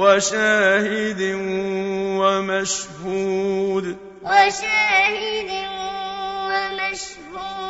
وشاهد ومشهود. وشاهد ومشهود.